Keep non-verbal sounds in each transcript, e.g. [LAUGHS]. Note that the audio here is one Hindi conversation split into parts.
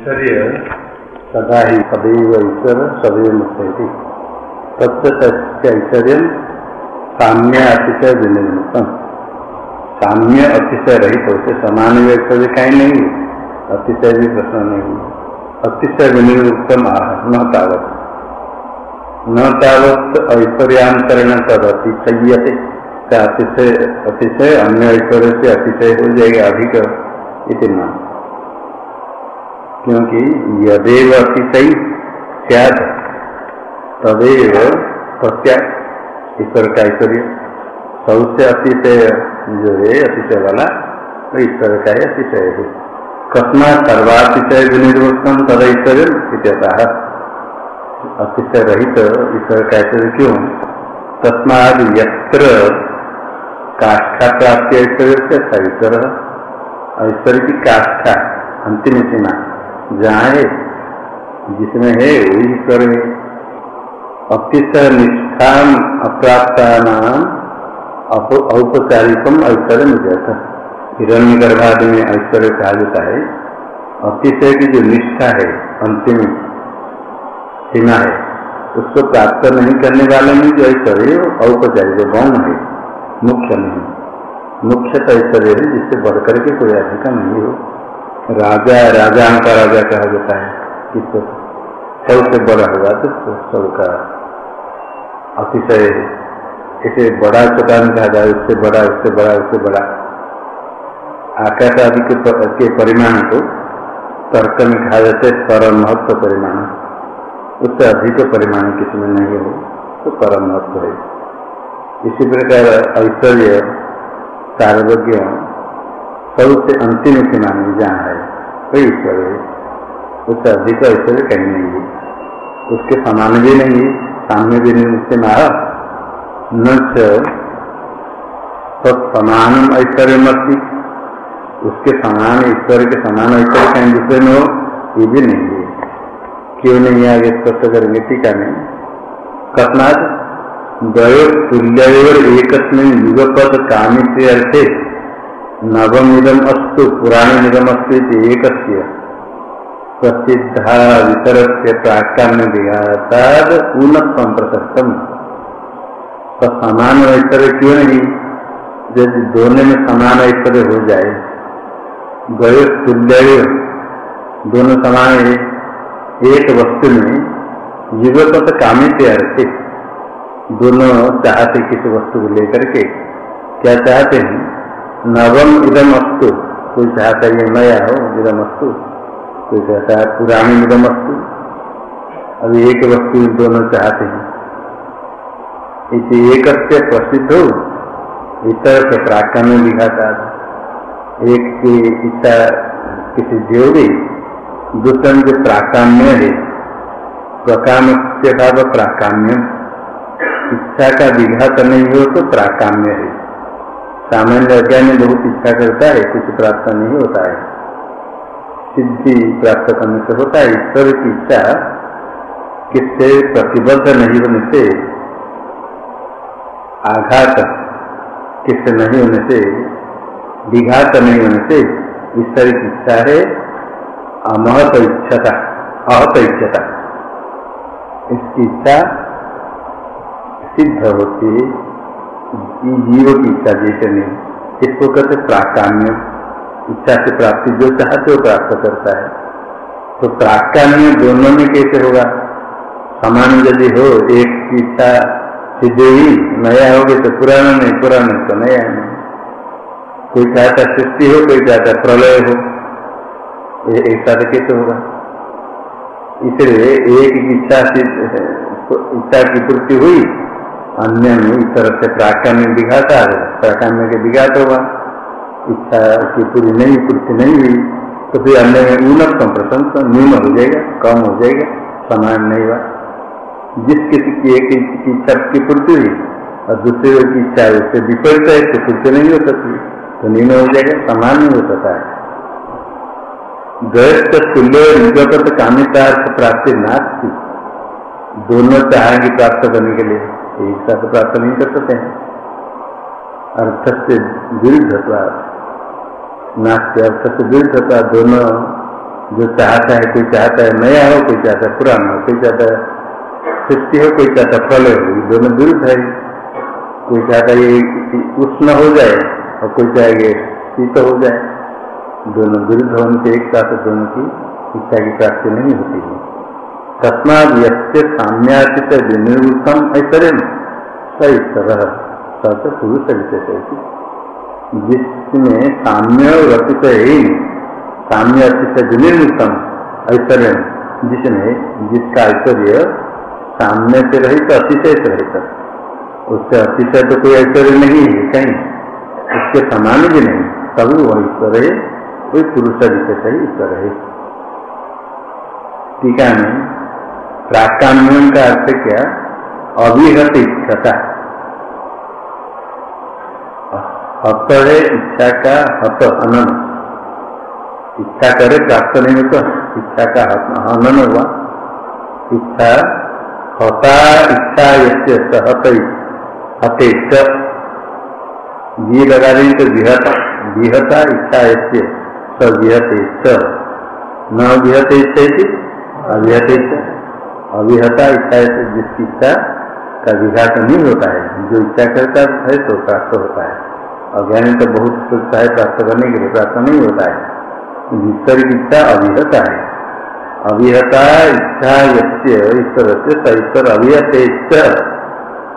ऐश्वर्य सदा ही सदैव ईश्वर, सदैव मुक्त तत्व ऐश्वर्य साम्य अतिशय विनिर्मितम। साम्य अतिशय रहित उसे समान ऐश्वर्य कहीं नहीं अतिशय भी प्रश्न नहीं। अतिशय विनिर्मितम आह, न तावत। न तावत ऐश्वर्यांतरण तद अतिशयते अतिशय अतिशय अन्य ऐश्वर्य से अतिशय हो जाएगा अधिक इतना क्योंकि यदेव अतिशय सद तदेव प्रत्या ईश्वर का ऐश्वर्य। सबसे अतिशय जो है अतिशय वाला वो ईश्वर का ही अतिशय है। कस्मा सर्वातिशय विनिर्वस्तम तद ऐश्वर्य इत्यतः। अतिशय रहित ईश्वर का ऐश्वर्य क्यों? तस्माद यत्र काष्ठा प्राप्ति ऐश्वर्य से ऐश्वर्य की काष्ठा, अंतिम सीमा। जहाँ है जिसमें है वही ईश्वर निष्ठान अप्राप्ता नाम औपचारिकम ऐश्वर्य मिलता हिरण्य गर्भादि में ऐश्वर्य कहा जाता है। अतिशय की जो निष्ठा है, अंतिम सीमा है, उसको प्राप्त नहीं करने वाले में जो ऐश्वर्य औपचारिक गौण है, मुख्य नहीं। मुख्य तो ऐश्वर्य है, जिससे बढ़कर के कोई अधिक नहीं हो। राजा राजा का राजा कहा जाता है। किसको? सबसे बड़ा होगा तो सबका अतिशय इसे बड़ा छोटा नहीं कहा जाए उससे बड़ा उससे बड़ा उससे बड़ा। आकाश आदि के, के परिमाण को तर्क में कहा जाता है परम महत्व परिमाण। उससे अधिक परिमाण किसी में नहीं हो तो परम महत्व है। इसी प्रकार ऐश्वर्य सार्वज्ञ सबसे अंतिम सीमा में जहाँ है। वही ईश्वर है। उससे अधिक ऐश्वर्य कहीं नहीं है। उसके समान भी नहीं है, सामने भी नहीं उससे मारा। न समान ऐश्वर्य मस्ती उसके समान ईश्वर के समान ऐश्वर्य कहीं दूसरे में हो, ये भी नहीं है। क्यों नहीं आगे स्पष्ट करेंगे? टीका में कथनाथ द्वयो तुल्य एक युगपद कामित अर्थे नवम इदम अस्तु पुराण निगम अस्तु एक प्रसिद्धा वितर से प्राकान्य विघाताद उन्नतम प्रशस्तम तो समान ऐश्वर्य क्यों नहीं? यदि दोनों में समान ऐश्वर्य हो जाए गय तुल्य दोनों समान है, एक वस्तु में युगपत तो कामित अर्थे दोनों चाहते किसी वस्तु को लेकर के क्या चाहते हैं? नवम इदम अस्तु कोई चाहता ये नया हो इदम अस्तु कोई कहता है, पुराने इदम अस्तु अभी एक वस्तु दोनों चाहते हैं। इसे एक प्रसिद्ध हो, इतर से प्राक्का में दिखाता एक की इच्छा किसी देवरी दूसरे जो प्राकाम्य है। प्रकाम से प्राकाम्य इच्छा का विघात नहीं हो तो प्राकाम्य है। सामान्य अज्ञान बहुत इच्छा करता है, कुछ प्राप्त नहीं होता है। सिद्धि प्राप्त करने से होता है, ईश्वर की इच्छा किससे प्रतिबद्ध नहीं होने से, आघात किससे नहीं होने से, विघात नहीं होने से, ईश्वर की इच्छा है, अमहत इच्छता, अहत इच्छता। इसकी इच्छा सिद्ध होती है। जीव की इच्छा जैसे नहीं। इसको कहते प्राकाम्य। इच्छा से प्राप्ति जो चाहते वो प्राप्त करता है। तो प्राकाम्य दोनों में कैसे होगा? समान यदि हो, एक की इच्छा सिद्ध ही नया हो गए तो पुराना नहीं, पुराना तो नया नहीं कोई चाहता सृष्टि हो, कोई चाहता प्रलय हो एक साथ कैसे होगा? इसलिए एक इच्छा इच्छा की पूर्ति हुई अन्य में इस तरह से प्राकाम्य दिखाता है। प्राकाम्य के विघात होगा, इच्छा की पूरी नहीं, पूर्ति नहीं हुई तो फिर अन्य में ऊनतम प्रशंस न्यून हो जाएगा, कम हो जाएगा, समान नहीं हुआ। जिस किसी की एक इच्छा की पूर्ति हुई, और दूसरे की इच्छा उससे विपरीत है तो पूर्ति नहीं हो सकती तो न्यून हो जाएगा, समान नहीं हो सकता है। गैर तुल्य युगपत कामितार्थ प्राप्ति नास्ती। दोनों चाहेंगे प्राप्त करने के लिए एक साथ प्राप्त नहीं कर सकते हैं। अर्थ से विरुद्ध नास्ते अर्थ से विरुद्ध दोनों जो चाहता है, कोई चाहता है नया हो, कोई चाहता है पुराना हो, कोई चाहता है सृष्टि हो, कोई चाहता है फल हो, ये दोनों विरुद्ध है। कोई चाहता है ये उष्ण हो जाए और कोई चाहे शीत हो जाए। दोनों विरुद्ध होने से एक साथ दोनों की इच्छा की प्राप्ति नहीं होती है। तस्माद यसे साम्याचित विनिर्मुखम ऐश्वर्य। सईश्वर सत पुरुष विशेष जिसमें साम्य अतित ही साम्य अतिशय विनिर्मुक्तम ऐश्वर्य जिसमें जिसका ऐश्वर्य साम्य से रहित अतिशय से रहित। उससे अतिशय तो कोई ऐश्वर्य नहीं है कहीं। उसके समान भी नहीं तभी वह ईश्वर है वही पुरुष विशेष ही ईश्वर है। टीका में प्राकाम्यम का अर्थ क्या? अविहत इच्छता। हत है इच्छा का हत हनन इच्छा करे प्राप्त नहीं हो तो इच्छा का अनन हुआ इच्छा, हता इच्छा यसे हत। हते जी लगा देंगे तो विहता विहता इच्छा ऐसे स विहते न विहते इच्छा अविहते अविहता इच्छा है जिसकी इच्छा का विघात नहीं होता है। जो इच्छा करता है तो प्राप्त होता है। अज्ञानी तो बहुत सोचता है, प्राप्त करने के लिए प्राप्त नहीं होता है। ईश्वर की इच्छा अविहता है। अभिहता इच्छा यश्य ईश्वर से ईश्वर अविहत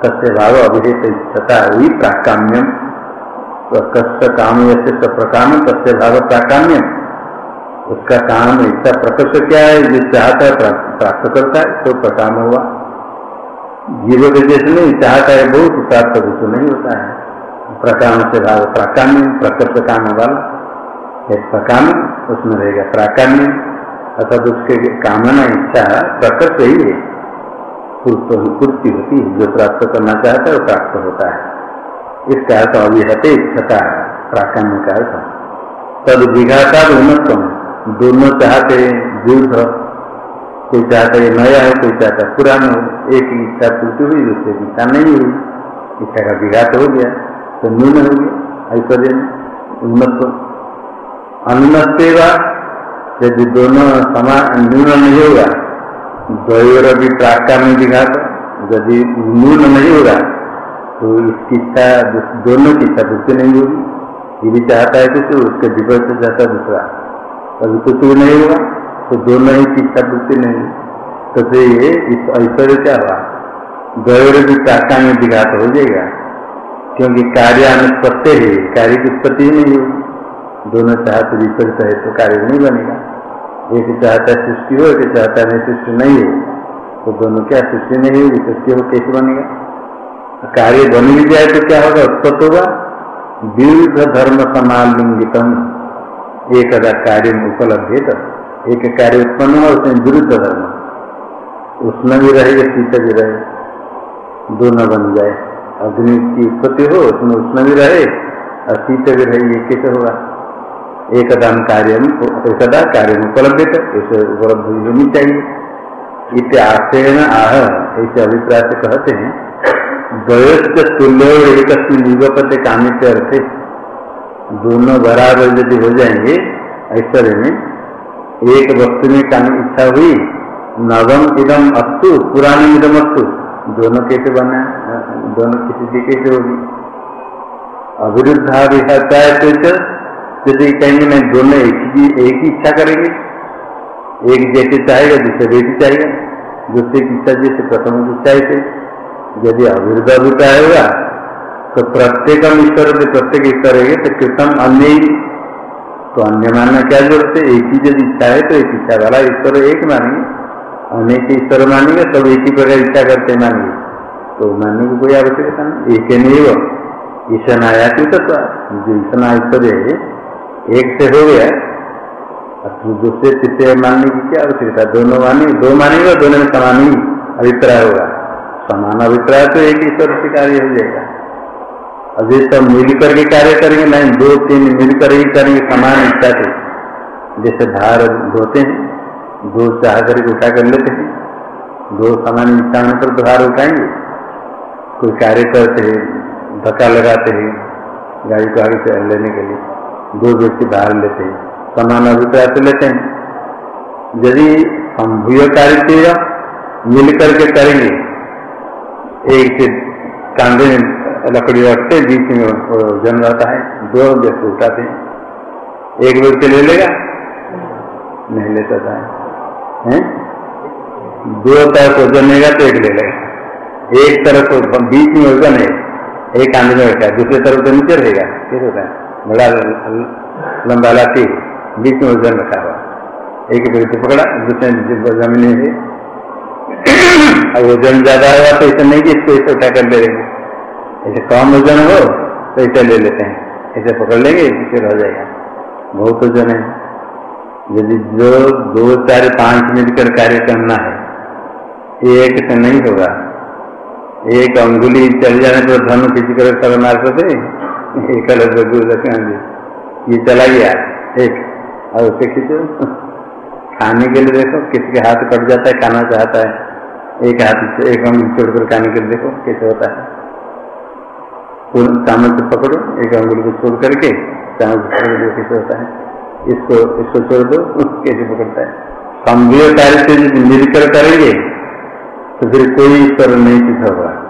तस्य भाव अभिहित इच्छता वही प्राकाम्यम कष्ट काम यश्य प्रकाम तस्य भाव प्राकाम्यम उसका काम इच्छा प्रकर्ष क्या है? जो चाहता है प्राप्त करता है तो प्रकाम हुआ जीव के देश में चाहता है बहुत, प्राप्त कुछ नहीं होता है। प्रकाम से भाव, प्राकाम्य प्रकर्ष काम वाला एक प्रकाम उसमें रहेगा प्राकाम्य। अर्थात उसके कामना, इच्छा प्रकर्ष ही है। पूर्ति होती है, जो प्राप्त करना चाहता है, वो प्राप्त होता है। इसका अर्थ अभिहते इच्छता, प्राकाम्य का अर्थ। तद विघाता उन्नतम। दोनों चाहते युद्ध कोई चाहता है नया है, कोई चाहता पुराना हो। एक इच्छा पूर्ति हुई, दूसरे की इच्छा नहीं हुई। इच्छा का विघात हो गया तो न्यून हो गया, ऐश्वर्य उन्नत अनुन्नतेगा यदि दोनों समान न्यून नहीं होगा, द्वयर भी प्राक्का में विघात यदि न्यून नहीं होगा तो इसकी इच्छा, दोनों की इच्छा दूसरी नहीं होगी। ये भी चाहता है कुछ उसके विपरीत चाहता दूसरा। कभी कुछ भी नहीं होगा तो दोनों ही इच्छा वृत्ति नहीं। तो फिर ऐश्वर्य क्या हुआ? गौर भी काका में विघात हो जाएगा, क्योंकि कार्य अनुष्पत्ति है, कार्य की उत्पत्ति ही नहीं होगी दोनों चाहते विपरीत है तो कार्य नहीं बनेगा। एक चाहता सृष्टि हो, एक चाहता है सृष्टि नहीं हो। तो दोनों क्या सृष्टि नहीं होगी सृष्टि हो कैसे बनेगा? कार्य बन भी जाए तो क्या होगा? उत्पत्त होगा। दीर्घ धर्म समालिंगितम। एक कार्य उपलब्ध है तो एक कार्य उत्पन्न हुआ, उसमें विरुद्ध धर्म। उसमें भी रहेगा शीत भी रहे, दोनों बन जाए। अग्नि की उत्पत्ति हो, उसमें उसमें भी रहे, और शीत भी रहे, ये कैसे होगा? एकदम कार्य एकदा कार्य उपलब्ध है ऐसे उपलब्ध होनी चाहिए। इत्याशेन आह ऐसे अभिप्राय से कहते हैं द्वयोस्त तुल्य एक युगपति कामित अर्थ। दोनों बराबर यदि हो जाएँगे ऐश्वर्य में एक वस्तु में काम इच्छा हुई, नवम इदम अस्तु, पुराने इदम अस्तु, दोनों कैसे बने, दोनों किसी की कैसे होगी? अविरुद्धा विहता है तो यदि कहेंगे नहीं दोनों एक ही एक ही इच्छा करेंगे, एक जैसे चाहेगा, दूसरे वैसे चाहेगा दूसरे की इच्छा जैसे प्रथम इच्छा से यदि अविरुद्ध अभिप्राय होगा तो प्रत्येक ईश्वर से प्रत्येक ईश्वर है तो कृतम अन्य तो अन्य मानना क्या ज़रूरत है? एक ही यदि इच्छा है तो एक इच्छा वाला ईश्वर एक मानेंगे। अनेक ईश्वर मानेंगे, सब एक ही प्रकार इच्छा करते मानेंगे। तो मानने की कोई आवश्यकता नहीं। एक नहीं हो ईशन आया तो जो ईशन ईश्वर है, एक से हो गया तो दूसरे, तीसरे मानने की क्या आवश्यकता? दोनों माने दो मानेंगे दोनों में समान ही। अभिप्राय होगा। समान अभिप्राय तो एक ईश्वर से कार्य हो जाएगा। अभी सब मिल करके कार्य करेंगे, नहीं, दो, तीन मिल कर ही करेंगे, समान इच्छा से। जैसे धार धोते हैं, दो चाह करके उठा कर लेते हैं, दो समान इच्छा पर धार उठाएँगे। कोई कार्य करते हैं, धक्का लगाते हैं, गाड़ी को आगे लेने के लिए, दो व्यक्ति बाहर लेते हैं, समान अभिप्राय से लेते हैं। यदि हम संभूय कार्य मिल करके करेंगे, एक कांधे में लकड़ी रखते बीच में जन रहता है। दो व्यक्ति उठाते हैं। एक व्यक्ति ले लेगा, नहीं ले सकता है? दो तरफ़ वज़न लेगा तो एक ले लेगा। एक तरफ़ को बीच में वज़न है एक कांधे में रखा है, दूसरे तरफ़ तो नीचे रहेगा। कैसे होता है। बड़ा लंबा लाठी बीच में वज़न रखा हुआ एक व्यक्ति पकड़ा, दूसरे ज़मीन है अब वज़न ज़्यादा होगा तो ऐसा नहीं कि इसको ऐसे उठा कर ले लेंगे। ऐसे कम वज़न हो तो ऐसे ले लेते हैं। ऐसे पकड़ लेंगे, फिर हो जाएगा। बहुत वज़न है। यदि जो दो, चार, पाँच मिलकर कार्य करना है, एक से नहीं होगा। एक अंगुली चल जाने पर धन खींच कर मार सकते एक अलग ये चला गया, एक। और उसे खींचो खाने के लिए देखो, किसी के हाथ कट जाता है, खाना चाहता है। एक हाथ एक अंगुल छोड़कर खाने के लिए देखो, कैसे होता है। चामच से पकड़ो, एक अंगुल को छोड़ करके चामच पकड़ कैसे होता है। इसको इसको छोड़ दो कैसे पकड़ता है। संभव कार्य से मिलकर करेंगे तो फिर कोई ईश्वर नहीं सिद्ध होगा।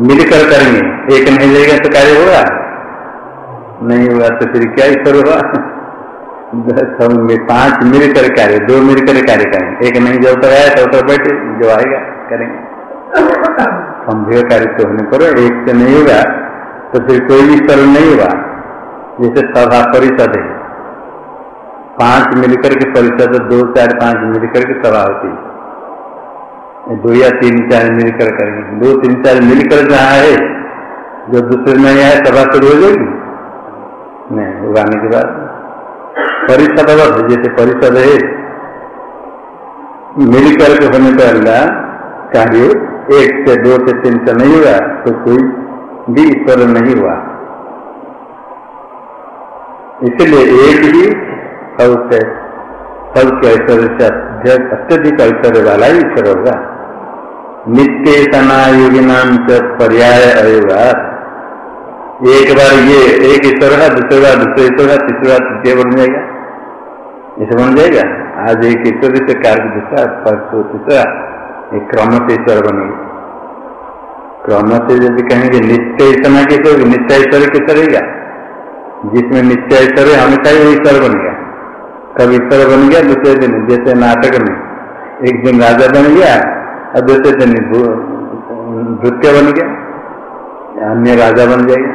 मिलकर करेंगे, एक नहीं जाएगा तो कार्य होगा? नहीं होगा तो फिर क्या ईश्वर होगा? [LAUGHS] सब में पाँच मिलकर कार्य, दो मिलकर कार्य करेंगे। एक नहीं जब तक आया, तब तक बैठे, जो आएगा, करेंगे। संभव कार्य तो होने पर एक से नहीं होगा तो फिर कोई भी सरल नहीं हुआ, जैसे सभा परिषद है। पाँच मिलकर के परिषद, दो चार पाँच मिलकर के सभा होती दो या तीन चार मिलकर करेंगे दो तीन चार मिलकर जहाँ है, जो दूसरे नहीं आए सभा शुरू हो जाएगी। नहीं उगाने के बाद परिषद जैसे परिषद है, मिलकर के होने पर कार्य एक से दो से तीन से नहीं हुआ तो कोई भी ईश्वर नहीं हुआ। इसलिए एक ही सबसे सबके ऐश्वर्य से अत्यधिक ऐश्वर्य वाला ही ईश्वर होगा। नित्य सनायोगी नाम से पर्याय अयोगा एक बार ये, एक ईश्वर है, दूसरे बार दूसरे ईश्वर है, तीसरी बार तृतीय बन जाएगा। ऐसे बन जाएगा। आज एक ईश्वर से कार्य दूसरा, परसों तीसरा एक क्रम से ईश्वर बनेगी। क्रम से यदि कहेंगे, नित्य इतना कैसे होगी नित्य ऐश्वर्य किस रहेगा जिसमें नित्य ईश्वर है हमेशा ही ईश्वर बन गया। कब ईश्वर बन गया, दूसरे दिन जैसे नाटक में एक दिन राजा बन गया और दूसरे दिन नृत्य बन गया, अन्य राजा बन जाएगा।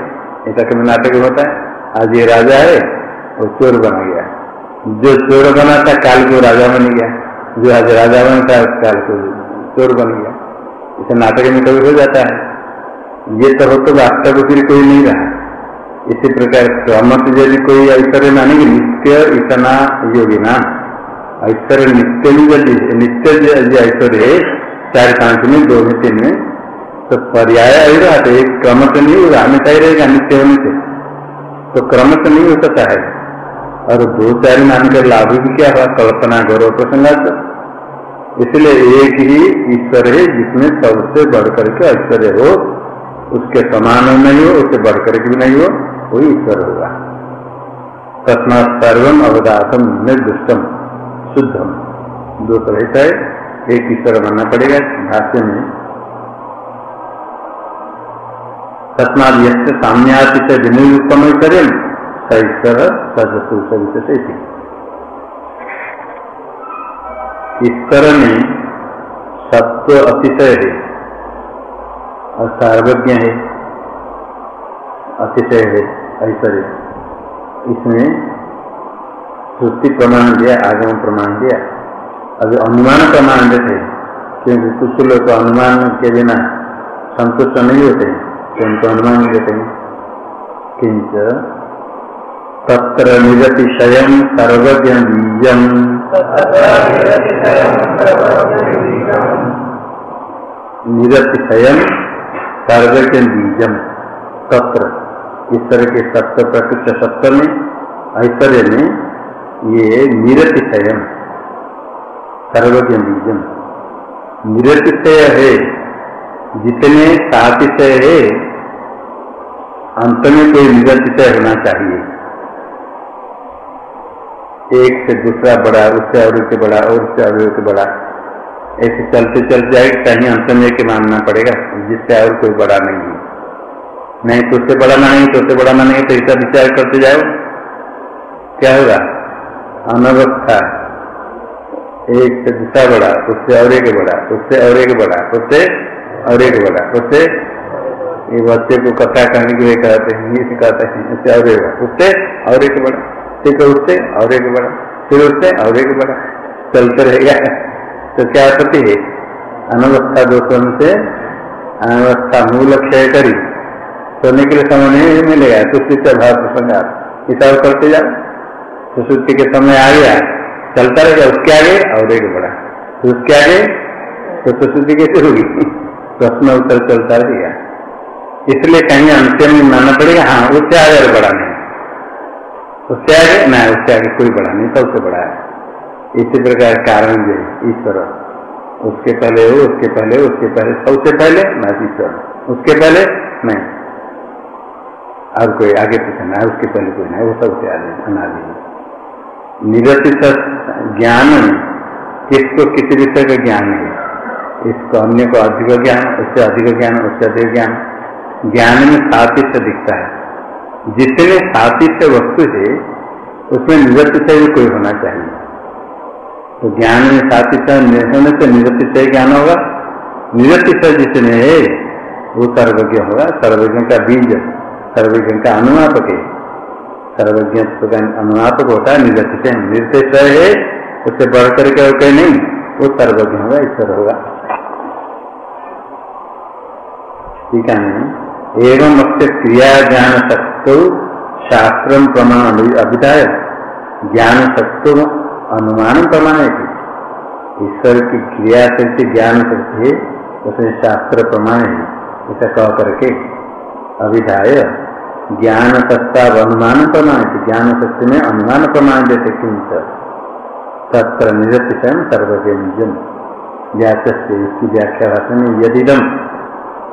ऐसा कभी नाटक होता है। आज ये राजा है, वो चोर बन गया। जो चोर बना था, काल को राजा बन गया। जो आज राजा बना था काल को चोर बन गया। इसे नाटक में कभी हो जाता है। ये तो हो तो वास्तव फिर कोई नहीं रहा। इसी प्रकार क्रम से यदि कोई ऐश्वर्य मानेंगे नित्य इतना योगी ना। ऐश्वर्य नित्य में यदि नित्य यदि ऐश्वर्य है, चार पाँच में, दो में, तीन में तो पर्याय ही रहा तो एक क्रम से नहीं होगा, हमेशा ही रहेगा नित्य होने से। तो क्रम से नहीं हो सकता है। और दो चार मानकर लाभ भी क्या हुआ? कल्पना गौरव प्रसंगा इसलिए एक ही ईश्वर है जिसमें सबसे बढ़कर के ऐश्वर्य हो। उसके समान नहीं हो, उससे बढ़कर के भी नहीं हो, वही ईश्वर होगा। तस्मा सर्वम अवदातम निर्दुष्टम, शुद्धम। दो रहित है। एक ईश्वर बनना पड़ेगा भाष्य में। तस्माद यश साम्याति से विनियुक्तम स ईश्वर सदस्य विशेष ईश्वर में सत्व अतिशय है और सार्वज्ञ है। अतिशय है, ऐश्वर्य इसमें श्रुति प्रमाण दिया आगम प्रमाण दिया। अभी अनुमान प्रमाण देते क्योंकि कुछ लोग तो अनुमान के बिना संतुष्ट नहीं होते तो उनको अनुमान देते हैं। किंच तत्र निरतिशय सर्वज्ञ बीजम निरतिशय सर्वज्ञ बीजम तत्र इस तरह के सत्य प्रकृत सत्य में, ऐश्वर्य में, ये निरतिशय सर्वज्ञ बीजम निरतिशय है, जितने सातिशय है, अंत में कोई निरतिशय होना चाहिए। एक से दूसरा बड़ा, उससे और से बड़ा, और उससे और से बड़ा। ऐसे चलते चलते जाए, कहीं अंत में के मानना पड़ेगा, जिससे और कोई बड़ा नहीं है। नहीं तो उससे बड़ा मानेंगे तो उससे बड़ा मानेंगे तो ऐसा विचार करते जाओ। क्या होगा? अनवस्था। एक से दूसरा बड़ा, उससे और एक बड़ा, उससे और एक बड़ा, उससे और एक बड़ा, उससे ये बच्चे को कथा कहने के लिए कहते हैं, ये कहते हैं, उससे और एक उससे और एक बड़ा। ठीक है उससे, और एक बड़ा। फिर उठते और एक बड़ा। चलते रहेगा तो क्या करती है? अनवस्था दोषों से अनवस्था मूल क्षय करी। सोने के लिए समय नहीं मिलेगा। सुश्रुति भाव प्रसंगार हिसाब करते जाओ। सुश्रुति के समय आ गया। चलता रहेगा उसके आगे और एक बड़ा। तो उसके आगे तो सुश्रुति कैसे होगी? [LAUGHS] प्रश्न उत्तर चलता रहेगा इसलिए कहीं अंतिम मानना पड़ेगा। हाँ उससे आगे बड़ा नहीं। उससे आगे, ना, उससे आगे कोई बड़ा नहीं, सबसे बड़ा है। इसी प्रकार कारण जो ईश्वर। उसके पहले हो, उसके पहले हो, उसके पहले, सबसे पहले ना ईश्वर। उसके पहले नहीं। और कोई आगे पीछे ना, उसके पहले कोई नहीं, वो सबसे आगे अनादि निरतित ज्ञान किसको, किसी विषय का ज्ञान है। इसको अन्य को अधिक ज्ञान, उससे अधिक ज्ञान, उससे अधिक ज्ञान। ज्ञान में सातिश्य दिखता है। जितने सातिश्य वस्तु है उसमें निरतिशय भी कोई होना चाहिए। तो ज्ञान में सातिशय होने से निरतिशय ज्ञान होगा। निरतिशय जिसमें है, वो सर्वज्ञ होगा। सर्वज्ञ का बीज, सर्वज्ञ का अनुमापक है। सर्वज्ञ का अनुमापक होता है निरतिशय निरतिशय है, उससे बढ़ करके और कहीं नहीं, वो सर्वज्ञ होगा, ईश्वर होगा। ठीक है एवं अस्य क्रिया ज्ञान शक्ति शास्त्र प्रमाण अभिधाय। ज्ञान शक्ति अनुमान प्रमाण है ईश्वर की क्रिया शक्ति ज्ञान शक्ति है उसमें शास्त्र प्रमाण है ऐसा कह करके अभिधाय ज्ञान सत्ता अनुमान प्रमाण है ज्ञान शक्ति में अनुमान प्रमाण देते किंच तत्र निरतिशय सर्वज्ञ निजम व्याचस्ते इसकी व्याख्या भाषा में यदिदम।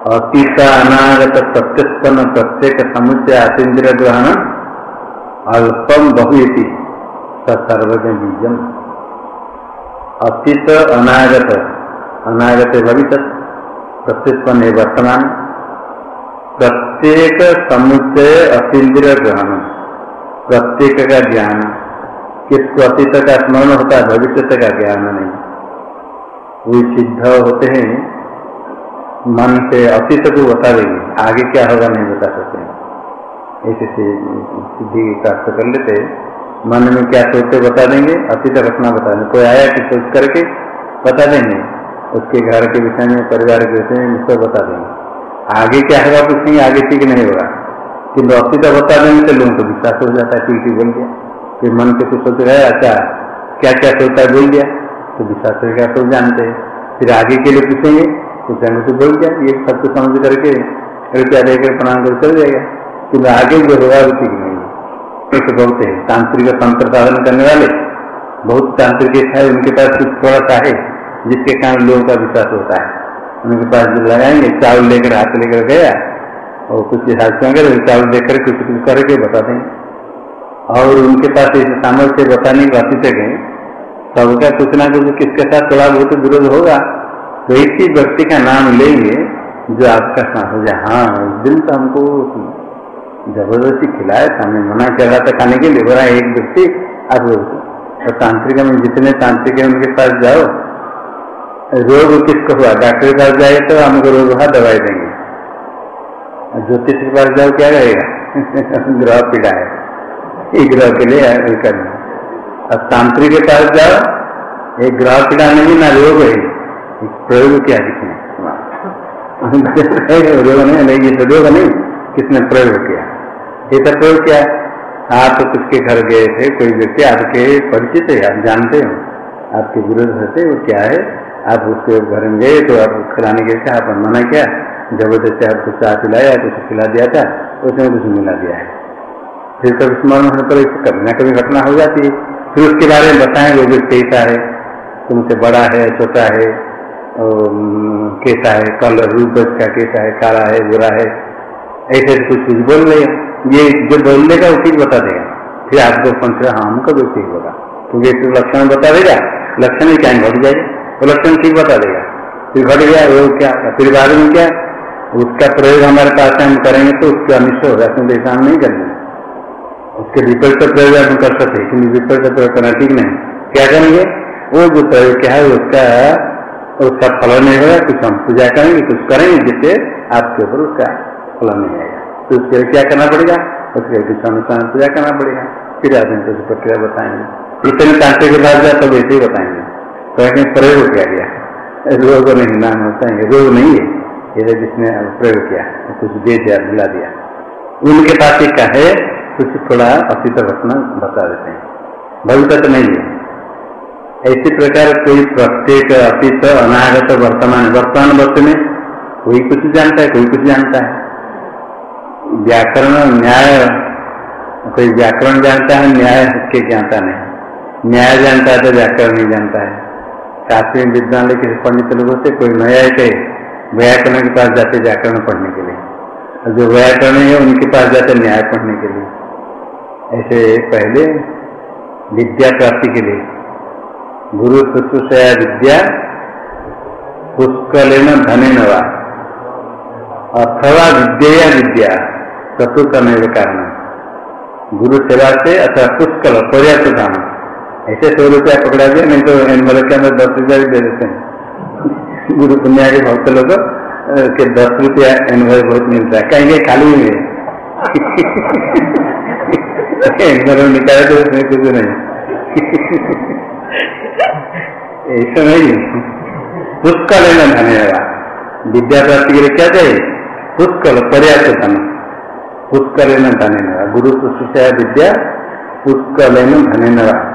अतीत अनागत प्रत्युत्पन्न प्रत्येक समुचय आतीन्द्र ग्रहण अल्पम बहुति सर्वज्ञ अतीत अनागत अनागत भविष्य प्रत्युत्पन्न वर्तमान। प्रत्येक समुचय अतीन्द्र ग्रहण प्रत्येक का ज्ञान, किसको अतीत का स्मरण होता है भविष्य का ज्ञान नहीं। वो सिद्ध होते हैं मन से अतीत को बता देंगे। आगे क्या होगा नहीं बता सकते ऐसे सिद्धि प्राप्त कर लेते मन में क्या सोचते बता देंगे, अतीत घटना बता देंगे। कोई आया कि सोच करके बता देंगे। उसके घर के विषय में, परिवार के विषय में सब बता देंगे। आगे क्या होगा कुछ नहीं, आगे ठीक नहीं होगा। किन्तु अतीत बता देंगे तो लोगों को विश्वास हो जाता है, ठीक ठीक बोल दिया। फिर मन के कुछ सोच रहे अच्छा क्या क्या सोचता है बोल दिया। तो विश्वास हो गया सब जानते हैं। फिर आगे के लिए पूछेंगे कुछ हमें तो बोल गया ये कुछ समझ करके रुपया देकर प्रणाम कर चल जाएगा। किन्तु आगे जो होगा ठीक नहीं एक बहुत है, तांत्रिक तंत्र साधन करने वाले, बहुत तांत्रिक है, उनके पास कुछ थोड़ा सा है, जिसके कारण लोगों का विश्वास होता है। उनके पास जो लगाएँगे, चावल लेकर हाथ लेकर गया, और कुछ हाथ में चावल देकर कुछ कुछ करके बता देंगे। और उनके पास ऐसे सामर्थ्य बताने की बात गए सबका कुछ ना कुछ किसके साथ थोड़ा बहुत विरोध होगा? तो व्यक्ति का नाम लेंगे जो आपका साथ हो जाए। हाँ उस दिन तो हमको ज़बरदस्ती खिलाया था। हमें मना कर रहा था खाने के लिए बोला, एक व्यक्ति, आप और तांत्रिक में जितने तांत्रिक है उनके पास जाओ। रोग किसको हुआ? डॉक्टर के पास जाए तो हमको रोग हुआ, दवाई देंगे। ज्योतिष के पास जाओ, क्या रहेगा [LAUGHS] ग्रह पीड़ा है। एक ग्रह के लिए करना। अब तांत्रिक के पास जाओ, एक ग्रह पीड़ा नहीं, ना रोग है। प्रयोग किया किसने? रोग नहीं नहीं ये तो रोग नहीं। किसने प्रयोग किया? ये तो प्रयोग किया। आप तो किसके घर गए थे कोई व्यक्ति आपके परिचित है आप जानते हो। आपके विरोध होते वो क्या है? आप उसके घर में गए तो आप खिलाने के आपने मना किया। ज़बरदस्ती आपको चाह पिलाया कुछ खिला दिया था उसने कुछ मिला दिया है। फिर कभी स्मरण होने पर कभी ना कभी घटना हो जाती है। फिर उसके बारे में बताएँ वो व्यक्ति ऐसा है तुमसे बड़ा है छोटा है कैसा है कलर रूप का कैसा है, काला है बुरा है, ऐसे कुछ कुछ बोल रहे ये जो बोल देगा वो ठीक बता देगा। फिर आपको पंच हाँ हमको भी ठीक होगा। क्योंकि इस लक्षण बता देगा। लक्षण ही क्या घट जाएगा वो लक्षण ठीक बता देगा। फिर घट गया, वो क्या, फिर बाद में क्या? उसका प्रयोग हमारे पास हम करेंगे तो उसके अनिष्ट होगा। क्योंकि ऐसा हम नहीं करेंगे उसके विपरीत प्रयोग हम कर सकते क्योंकि विपरीत प्रयोग करना ठीक नहीं। क्या करेंगे? वो जो प्रयोग क्या है, उसका उसका फल नहीं होगा, कुछ हम पूजा करेंगे, कुछ करेंगे, जिससे आपके ऊपर उसका फल नहीं आएगा। तो उसके लिए क्या करना पड़ेगा? उसके लिए कुछ अनुसार पूजा करना पड़ेगा। फिर आदमी कुछ प्रक्रिया बताएँगे। इतने कांटे के बाद जाए तब ऐसे ही बताएँगे। तो कहीं प्रयोग किया गया रोग नहीं नाम होता है, रोग नहीं है। ये जिसने प्रयोग किया कुछ दे दिया दिला दिया। उनके पास एक है, कुछ थोड़ा अतीत घटना बता देते हैं। भविष्य तो नहीं है। ऐसी प्रकार कोई प्रत्येक अतीत, अनागत वर्तमान वर्तमान वर्ष में कोई कुछ जानता है, कोई कुछ जानता है। व्याकरण न्याय, कोई व्याकरण जानता है, न्याय के जानता नहीं। न्याय जानता है तो व्याकरण नहीं जानता है। काफ़ी विद्यालय के पंडित लोगों से कोई नया है व्याकरण के पास जाते व्याकरण पढ़ने के लिए। और जो व्याकरण है, उनके पास जाते न्याय पढ़ने के लिए। ऐसे पहले विद्या प्राप्ति के लिए। गुरु शुश्रूषया विद्या पुष्कल धने नवा अथवा विद्या विद्या चतुर्थ नैव कारण। गुरु सेवा से अथवा पुष्कल, पर्याप्त दान ऐसे सौ रुपया पकड़ा दिया नहीं तो एनवल के अंदर दस रुपया भी दे देते हैं गुरु पुण्या के भक्त लोग के दस रुपया अनुभव बहुत मिलता है कहेंगे खाली में निकाले तो उसमें कुछ नहीं. ऐसा नहीं पुष्कल है। ना धन्यवाद विद्या प्राप्ति के लिए क्या चाहिए पुष्कल पर्याप्त धन पुष्कल न धन्यवाद गुरु शिष्या विद्या पुष्कल धन्यवाद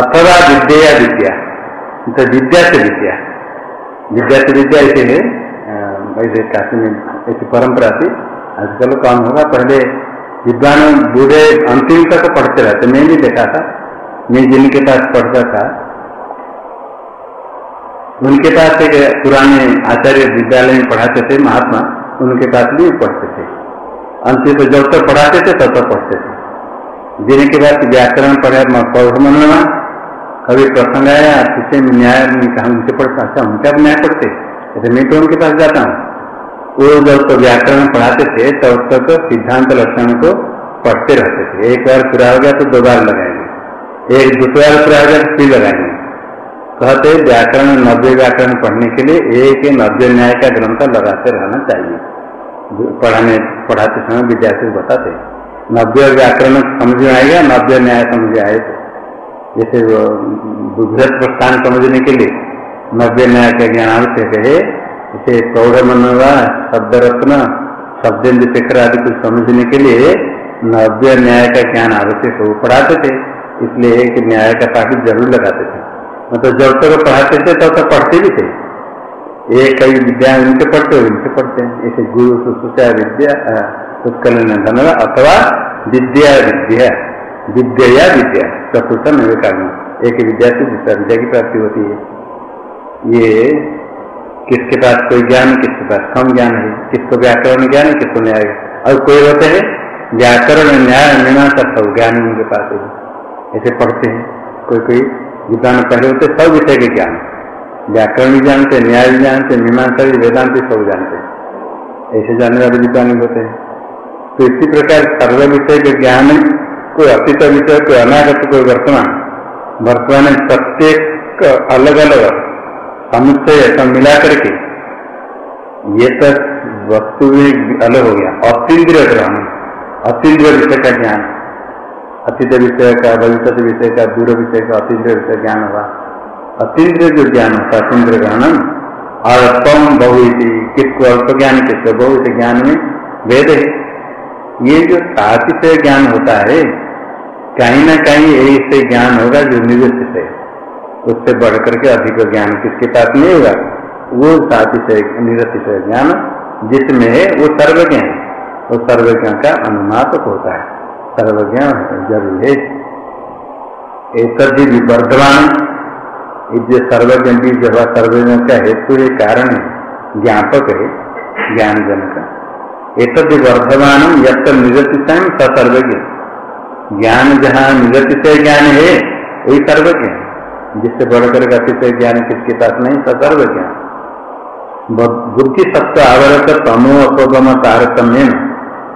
अथवा विद्या विद्या। तो विद्या से विद्या। विद्या से विद्या ऐसे है। वैसे काशी में ऐसी परंपरा थी। आजकल कम होगा। पहले विद्वान बूढ़े अंतिम तक पढ़ते रहते। मैं भी देखा था। मैं जिनके पास पढ़ता था उनके पास एक पुराने आचार्य विद्यालय में पढ़ाते थे, महात्मा, उनके पास भी पढ़ते थे। अंत तो जब तक पढ़ाते थे, तब तक पढ़ते थे। जिनके पास व्याकरण पढ़ा पौध मनवा कभी प्रसंग आया, किसी न्याय में कहा उनसे पढ़ता अच्छा उनका न्याय पढ़ते? ऐसे मैं तो उनके पास जाता हूँ। वो जब तो व्याकरण पढ़ाते थे, तब तक सिद्धांत लक्षण को पढ़ते रहते थे। एक बार पूरा हो गया तो दो बार लगाएँगे। एक दूसरा बार पूरा हो गया तो फिर लगाएँगे। कहते व्याकरण नव्य व्याकरण पढ़ने के लिए एक नव्य न्याय का ग्रंथ लगाते रहना चाहिए। पढ़ाने, पढ़ाते समय विद्यार्थी बताते नव्य व्याकरण समझ में आएगा, नव्य न्याय समझ आए तो। जैसे बुद्धत प्रस्थान समझने के लिए नव्य न्याय का ज्ञान आवश्यक है जैसे प्रौढ़ मनवा शब्द रत्न शब्देन्द्र शेखर आदि को समझने के लिए नव्य न्याय का ज्ञान आवश्यक वो पढ़ाते थे, इसलिए एक न्याय का पाठ ज़रूर लगाते थे। मतलब जब तक पढ़ाते थे, तब तक पढ़ते भी थे। एक कई विद्या उनके पढ़ते हो पढ़ते हैं। ऐसे गुरु सुश्रुषा विद्या उत्कल धन्यवाद अथवा विद्या विद्या विद्या या विद्या चतुर्थ नवे कारण एक विद्या से दूसरा विद्या की प्राप्ति होती है। ये किसके पास कोई ज्ञान, किसके पास कम ज्ञान है? किसको व्याकरण ज्ञान है, किसको न्याय? और कोई होते हैं, व्याकरण न्याय, मीमांसा सब ज्ञान उनके पास है। ऐसे पढ़ते हैं। कोई कोई विद्वान पढ़े होते, सब विषय के ज्ञान। व्याकरण भी जानते, न्याय भी जानते, मीमांसा भी, वेदांत सब जानते। ऐसे जानने वाले विद्वान होते हैं। तो इसी प्रकार सर्व विषय के ज्ञान कोई अतीत विषय कोई अनागत कोई वर्तमान वर्तमान में प्रत्येक अलग अलग समुच्चय सब मिला करके, ये तो वस्तु में अलग हो गया। अतीन्द्रिय ग्रहण, अतीन्द्रिय विषय का ज्ञान। अतीत विषय का, भविष्य विषय का, दूर विषय का अतीन्द्रिय विषय ज्ञान होगा। अतीन्द्रिय जो ज्ञान होता है अतीन्द्रिय ग्रहण अल्पम बहु किसको अल्प ज्ञान किसको बहु ज्ञान में वेद है। ये जो तातिशय ज्ञान होता है, कहीं ना कहीं यही से ज्ञान होगा जो निवृत्त है। उससे बढ़ करके अधिक ज्ञान किसके पास नहीं होगा? वो सातिशय, निरतिशय ज्ञान जिसमें है, वो सर्वज्ञ है। वो सर्वज्ञ का अनुमापक होता है। सर्वज्ञ ज़रूर है। एक वर्धमान जो सर्वज्ञ बीज सर्वज्ञ का हेतु है कारण है ज्ञापक है ज्ञान जनक एक वर्धमान यद निगतिशय सर्वज्ञ। ज्ञान जहाँ निगतिशय ज्ञान है, वही सर्वज्ञ। जिससे बढ़कर अतिशय ज्ञान किसके पास नहीं सर्वज्ञ। बुद्धि सत्व आवरत तमो अपगम तारतम्य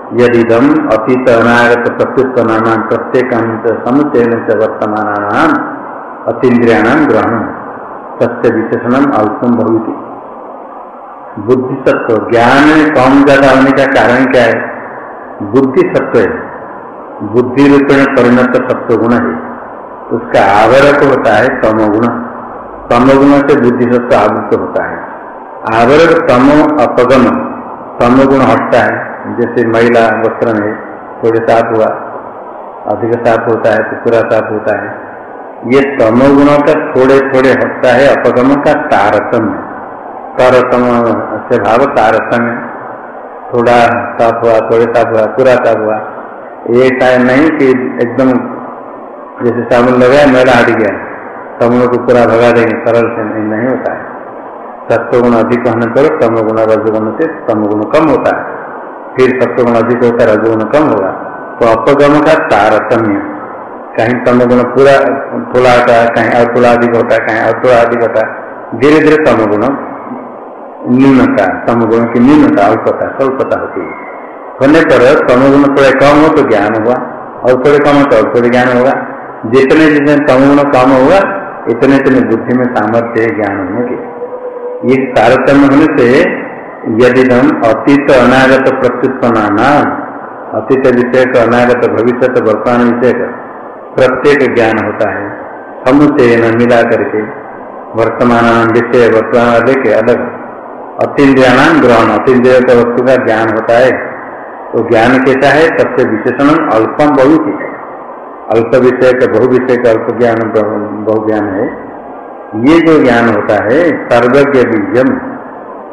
यदिदम अतीत अनागत प्रत्युत नाम प्रत्येक समुचयन से वर्तमान अतीन्द्रियाणाम ग्रहण सत्य विशेषण अल्पम भवित। बुद्धि सत्व ज्ञान में कम ज़्यादा होने का कारण क्या है? बुद्धि सत्व है। बुद्धि रूपेण परिणत सत्व गुण है। उसका आवरक होता है तमोगुण। तमोगुण से बुद्धि सत्व आवृत होता है। आवरक तमो अपगम, तमोगुण हटता है। जैसे महिला वस्त्र में थोड़े साफ़ हुआ, अधिक साफ़ होता है तो पूरा साफ़ होता है। ये तमोगुणों का थोड़े थोड़े हटता है, अपगम का तारतम्य। तारतम से भाव तारतम्य। थोड़ा साफ़ हुआ, थोड़े साफ़ हुआ, पूरा साफ़ हुआ। एक नहीं कि एकदम जैसे साबुन लगाया मेला हट गया तमों को पूरा भगा देंगे, सरल से नहीं होता है। सत्वगुण अधिक होने पर तमगुण रजगुण से तमगुण कम होता है। फिर सत्वगुण अधिक होता रजगुण कम होगा। तो अपगम का तारतम्य। कहीं तमगुण पूरा थोड़ा होता है, कहीं थोड़ा अधिक होता है, कहीं थोड़ा अधिक होता है। धीरे धीरे तमगुण न्यूनता, तमगुण की न्यूनता, अल्पता, स्वल्पता होती है। होने पर तमगुण थोड़े कम हो तो ज्ञान हुआ और थोड़े कम हो तो और थोड़े ज्ञान होगा। जितने जितने तमगुण कम होगा इतने इतने बुद्धि में सामर्थ्य ज्ञान होने के। ये तारतम्य होने से यदि हम अतीत अनागत प्रत्युत्पन्ना अतीत विषय का अनागत भविष्य वर्तमान विषय का प्रत्येक ज्ञान होता है। समुचय न मिला करके वर्तमान विषय, वर्तमान वाले के अलग। अतीन्द्रियाणाम ग्रहण, अतीन्द्रिय का वस्तु का ज्ञान होता है। तो ज्ञान कैसा है? सबसे विशेषण अल्पम बहु की है अल्प विषय का बहु विषय का अल्प ज्ञान, बहु ज्ञान है। ये जो ज्ञान होता है, सर्वज्ञ बीजम।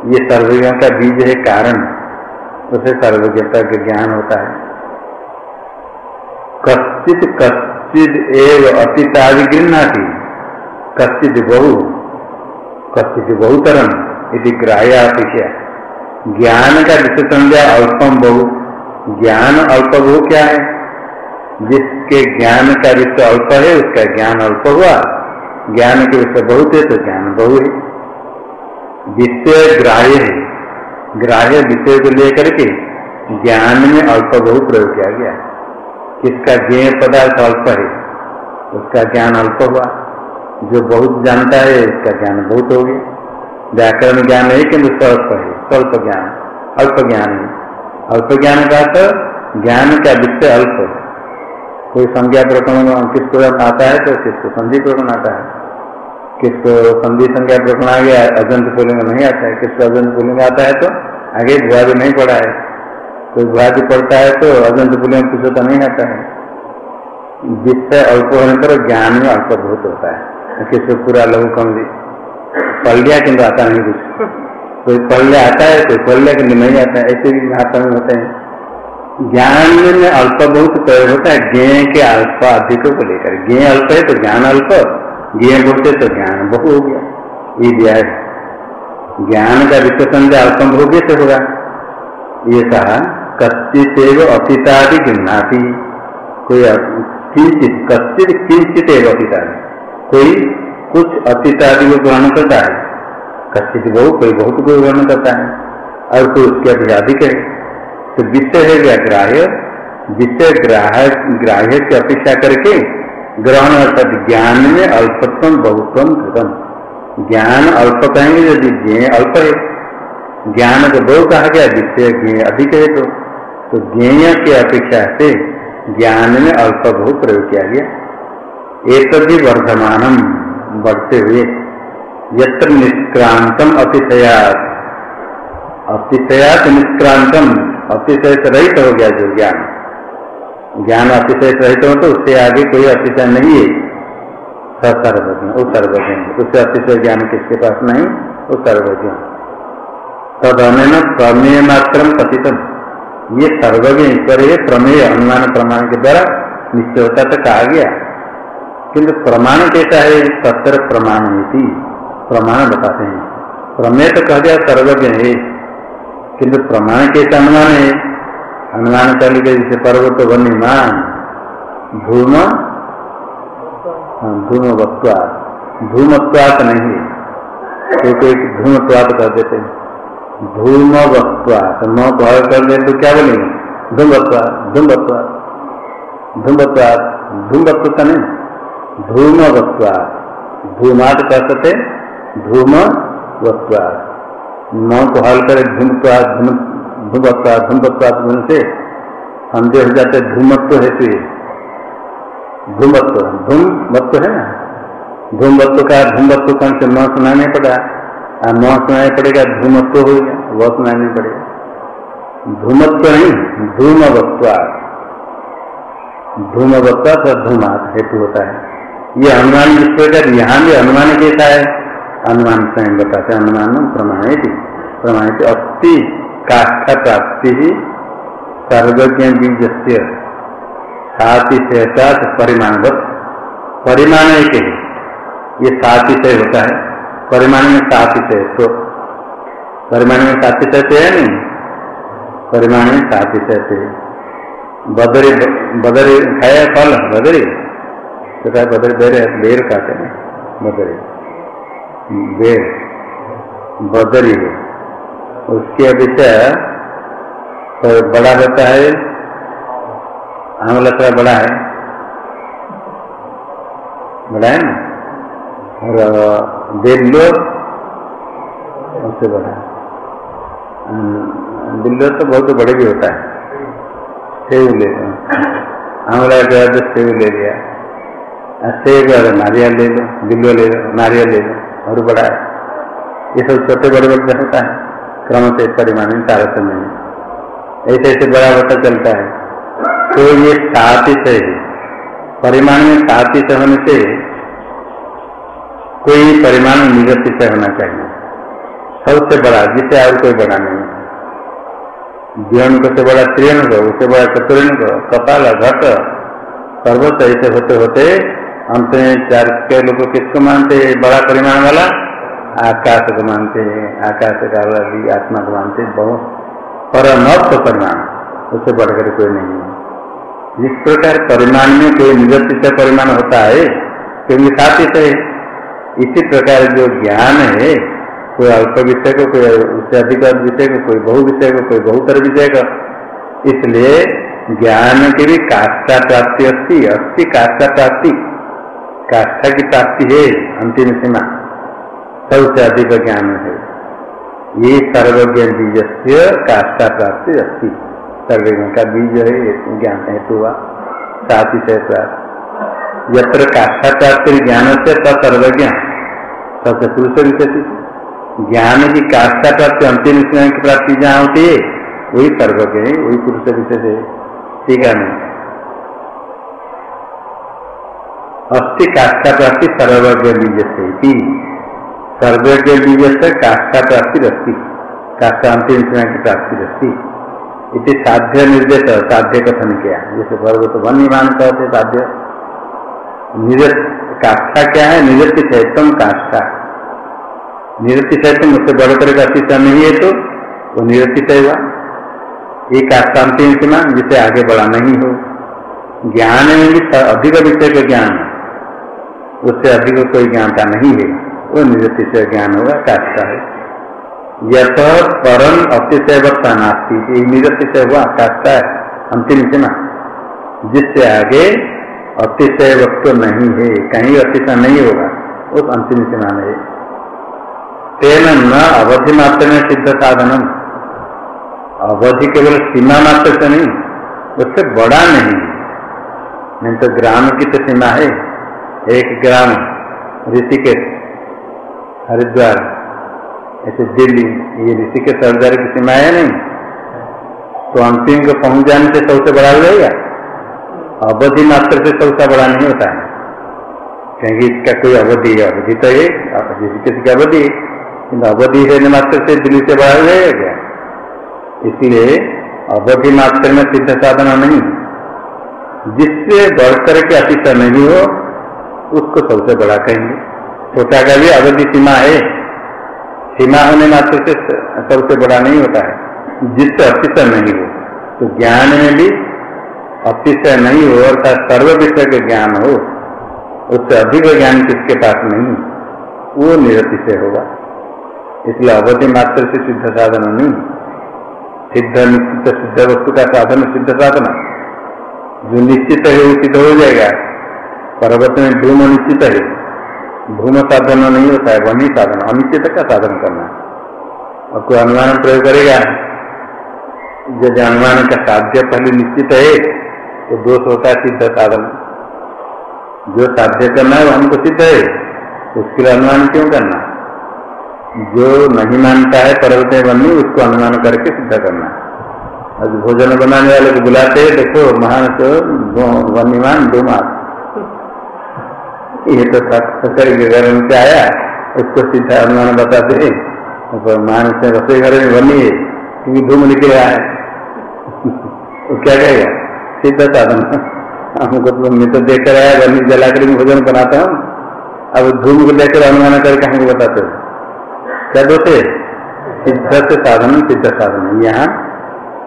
ये सर्वज्ञ का बीज है कारण, उसे सर्वज्ञता का ज्ञान होता है। कश्चित कश्चित एव अतितादि गिरना थी कश्चित बहु कश्चित बहुतरम यदि ग्राह्य ज्ञान का विशेषण दिया अल्पम बहु, ज्ञान अल्प बहु क्या है? जिसके ज्ञान का विषय अल्प है, उसका ज्ञान अल्प हुआ। ज्ञान के विषय बहुत है तो ज्ञान बहु है। विषय ग्राह्य है। ग्राह्य विषय को लेकर के ज्ञान में अल्प बहु प्रयोग किया गया। किसका ज्ञेय पदार्थ अल्प है, उसका ज्ञान अल्प हुआ। जो बहुत जानता है, उसका ज्ञान बहुत हो गया। व्याकरण ज्ञान है किंतु स्वल्प है। स्वल्प ज्ञान, अल्प ज्ञान है। अल्प ज्ञान का तो ज्ञान का विषय अल्प कोई संज्ञा प्रकरण किसको आता है तो किसको संधि प्रकरण आता है। किसको संधि संख्या प्रकरण आ गया अजंत पुलिंग नहीं आता है, किसको अजंत पुलिंग आता है तो आगे भुआदि नहीं पढ़ा है। कोई भुआदि पढ़ता है तो अजंत पुलिंग कुछ तो नहीं आता है। जिससे अल्प होने पर ज्ञान में अल्प बहुत होता है। किसको पूरा लघु कम पढ़ लिया किन्तु आता नहीं कुछ। कोई पढ़ लिया आता है, कोई पढ़ लिया किन्तु नहीं आता है, ऐसे भी महात्मा में होते हैं। ज्ञान में अल्प बहुत प्रयोग होता है, ज्ञ के अल्प अधिक को लेकर। ज्ञ अल्प है तो ज्ञान अल्प। ज्ञ बोलते तो ज्ञान बहु हो गया। ये दिया है। ज्ञान का जो अल्पम गया तो होगा। ये कहा, कश्चित अतीतादि गिन्नाती कोई किंचित, कश्चित किंचित एवं अतीतादि। कोई कुछ अतीतादि को ग्रहण करता है। कश्चित बहु कोई बहुत को ग्रहण करता है। और कोई उसके अधिक है। तो विषय है क्या ग्राह्य? विषय ग्राह्य ग्राह्य की अपेक्षा करके ग्रहण अर्थात ज्ञान में अल्पत्व, बहुत्व कृतम। ज्ञान अल्प कहेंगे यदि ज्ञ अल्प है ज्ञान को बहु कहा गया विषय ज्ञ अधिक है तो तो ज्ञेय की अपेक्षा से ज्ञान में अल्प बहु प्रयोग किया गया। एक वर्धमान बढ़ते हुए यत्र निष्क्रांतम अतिशयात। अतिशयात निष्क्रांतम अतिशय रहित हो गया जो ज्ञान। ज्ञान अतिशय रहित हो तो उससे आगे कोई अतिशय नहीं है। सर्वज्ञ वो सर्वज्ञ उससे अतिशय ज्ञान किसके पास नहीं? वो सर्वज्ञ तद अन प्रमेय मात्र कथितम ये सर्वज्ञ ईश्वर है, प्रमेय अनुमान प्रमाण के द्वारा निश्चयता तक आ गया। किंतु प्रमाण कैसा है? सत्तर प्रमाण नीति प्रमाण बताते हैं। प्रमेय तो कह दिया सर्वज्ञ है। किंतु प्रमाण कैसा अनुमान है? अनुमान कर लीजिए जैसे पर्वत वन्यमान धूम हाँ, धूम वत्वात धूमत्वात नहीं तो कोई धूमत्वात कर देते धूम वत्वात न भय कर दे तो क्या बोलेंगे धूमत्वात धूमत्वात धूमत्वात धूमत्व का नहीं धूमवत्वात धूमात कर सकते धूम वत्वात न को हल करे धूमत्वाद धूमत्वाद धूमत्वाद धूम से संदेह हो जाते धूमत्व हेतु धूमत्व धूमत्व है ना? धूमत्व का धूमत्व कौन से न सुनाने पड़ा? और न सुनाई पड़ेगा, धूमत्व हो गया, वह सुनाने पड़ेगा। धूमत्व नहीं, धूमवत्वा। धूमवत्वा तो धूमात हेतु होता है। ये हनुमान जिस प्रकार यहाँ भी हनुमान कैसा है। अनुमान स्वयं बताते अनुमान प्रमाणित। प्रमाणित अति काष्ठा प्राप्ति ही सर्वज्ञ बीज से साति से परिमाण एक है ये साति से होता है। परिमाण में साति से तो। परिमाण में साति से है नहीं? परिमाण में साति से बदरी बदरी खाया फल? बदरी। तो क्या बदरी बेर बेर खाते हैं। बदरी। बेर। बदरी है। उसके विषय तो बड़ा होता है। आंवला थोड़ा बड़ा है। बड़ा है ना? और दिल्लो उससे बड़ा दिल्लो तो बहुत बड़े भी होता है। सेव ले आंवला के बाद सेव ले लिया। सेब नारियल ले लो दिल्लो ले लो, नारियल ले लो, और बड़ा है। ये सब छोटे बड़े बड़े होता है? क्रम से परिमाण तारतम्य में ऐसे ऐसे बड़ा होता चलता है। तो ये सातिश है। परिमाण में सातिश होने से कोई परिमाण निगतिश होना चाहिए। सबसे बड़ा, जिसे और कोई बड़ा नहीं जीवन को से बड़ा त्रियन को उससे बड़ा चतुर्न को कपाल घट सर्वोच्च ऐसे होते होते अंत में चार के लोग किसको मानते बड़ा परिमाण वाला? आकाश को मानते हैं, आकाश का भी आत्मा को मानते बहुत परमत्व परिमाण उससे बढ़कर कोई नहीं है। जिस प्रकार परिमाण में कोई निगत परिमाण होता है क्योंकि साथ ही से इसी प्रकार जो ज्ञान है, कोई अल्प विषय को, कोई उससे अधिक विषय को, कोई बहु विषय को, कोई बहुतर विषय का, इसलिए ज्ञान की भी काष्ठा प्राप्ति अस्थि अस्थि काष्ठा प्राप्ति, काष्ठा की प्राप्ति है, अंतिम सीमा। सबसे अधिक ज्ञान है। ये सर्वज्ञ बीज से काष्ठा प्राप्ति अस्ति। सर्वज्ञ का बीज है ज्ञान हेतु हुआ साथ ही यत्र काष्ठा प्राप्ति ज्ञान से सर्वज्ञ। सबसे पुरुष विशेष। ज्ञान की काष्ठा प्राप्ति, अंतिम सीमा की प्राप्ति जहाँ होती है, वही सर्वज्ञ है, वही पुरुष विशेष है। ठीक है अस्थि काष्ठा प्राप्ति सर्वज्ञ बीज से सर्वज्ञ बीज से काष्ठा प्राप्ति रस्ती काष्ठा अंतिम सीमा की प्राप्ति रस्ती इसे साध्य निर्देश साध्य कथन किया। जैसे पर्वत वन निमान कहते साध्य। काष्ठा क्या है? निरति चैतम काष्ठा। निरति चैतम उससे बढ़कर का अतिशय नहीं है तो वो निरति हुआ ये काष्ठा अंतिम सीमा जिसे आगे बढ़ा नहीं हो। ज्ञान भी अधिक विषय का ज्ञान है। उससे अधिक कोई ज्ञानता नहीं है। वो निरति से ज्ञान होगा काष्ठा है। यथ परम अतिशयवत्ता नास्ती निरति से हुआ काष्ठा है। अंतिम सीमा। जिससे आगे अतिशय वक्त नहीं है, कहीं अतिशय नहीं होगा, उस अंतिम सीमा में तेन न अवधि मात्र में सिद्ध साधनम। अवधि केवल सीमा मात्र से नहीं, उससे बड़ा नहीं। नहीं तो ग्राम की तो सीमा है। एक ग्राम, ऋषिकेश। हरिद्वार। ऐसे दिल्ली, ये ऋषि के हरिद्वार की सीमा है नहीं? तो अंतिम को पहुँच जाने से सबसे बड़ा हो जाएगा? अवधि मात्र से सबसे बड़ा नहीं होता है। क्योंकि इसका कोई अवधि है, अवधि तो है ऋषिकेश की अवधि किन्तु अवधि है मात्र से दिल्ली से बड़ा हो जाएगा। क्या इसलिए अवधि मात्र में सिद्ध साधना नहीं। जिससे बढ़कर के अतिशय नहीं हो, उसको सबसे बड़ा कहेंगे। छोटा का भी अवधि सीमा है सीमा होने मात्र से, सबसे बड़ा नहीं होता है जिससे अतिशय नहीं हो तो ज्ञान में भी अतिशय नहीं हो अर्थात सर्व विषय का ज्ञान हो. उससे अधिक ज्ञान किसके पास नहीं? वो निरतिशय होगा. इसलिए अवधि मात्र से सिद्ध साधन नहीं. सिद्ध निश्चित, सिद्ध वस्तु का साधन सिद्ध साधन. जो निश्चित है, वो सिद्ध हो जाएगा. पर्वत में धूम निश्चित है. धूम साधन नहीं होता है वही साधन अनिश्चित का साधन करना और कोई अनुमान प्रयोग करेगा जब अनुमान का साध्य पहले निश्चित है तो दोष होता है सिद्ध साधन। जो साध्य करना है, वो हमको सिद्ध है उसके लिए अनुमान क्यों करना? जो नहीं मानता है पर्वत बनी उसको अनुमान करके सिद्ध करना अब भोजन बनाने वाले को बुलाते हैं, देखो, महान तो वन्यमान, दो मास ये तो घर में से आया, उसको सीधा अनुमान बताते हैं मान से रसोई घर में बनी है क्योंकि धूम निकल रहा है वो क्या कहेगा? सीधा साधन। हमको तो मैं तो देख कर आया, बनी जला कर भोजन बनाता हूँ। अब धूम को लेकर अनुमान करके हमको बताते हो? क्या दोते सिद्ध साधन सिद्ध साधन। यहाँ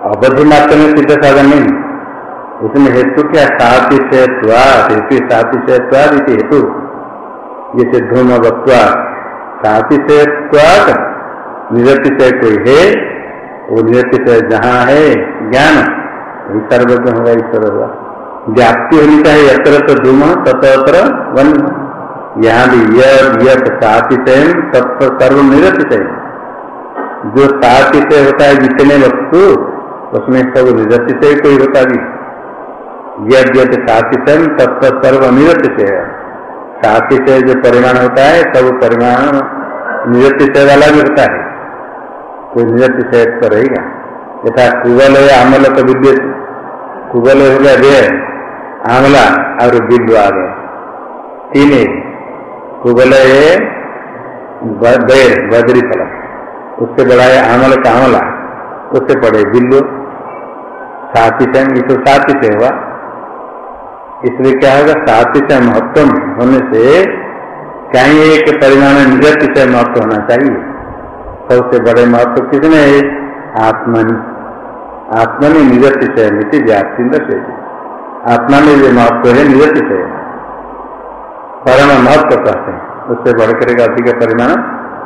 अवधि मात्र में सिद्ध साधन नहीं। उसमें हेतु क्या? साति से हेतु साति से हेतु। जैसे धूम साति से निरति से कोई है, वो निरति से जहाँ है, ज्ञान। वही सर्वज्ञ होगा, ईश्वर होगा। व्याप्ति होनी चाहिए, यत्र तो धूम, तत्र वन। यहाँ भी यथ सातिशयन तत्व सर्व निरतिशय जो सातिशय होता है जितने वस्तु, उसमें सब निरतिशय कोई होता भी यद सातिशयन तत्व सर्व निरतिशय सातिशय जो परिमाण होता है, सब परिमाण निरतिशय वाला भी होता है। कोई निरतिशय तो रहेगा। यथा कुबल है आमल तो विद्युत। कुबल हो गया देह आमला और बिल्लु आ गया तीन कुबल है बद्री फल उससे बड़ा है आमल का आमला, उससे पड़े बिल्लु साथी से ये तो साथी से हुआ। इसलिए क्या होगा? साथी से महत्व होने से कहीं एक परिमाण निरत से महत्व होना चाहिए। सबसे बड़े महत्व किसने है? आत्मनि। आत्मा में निरतिशय नीति व्याप्ति आत्मा में जो महत्व है निरतिशय परम महत्व कहते हैं। उससे बढ़कर का अधिक परिमाण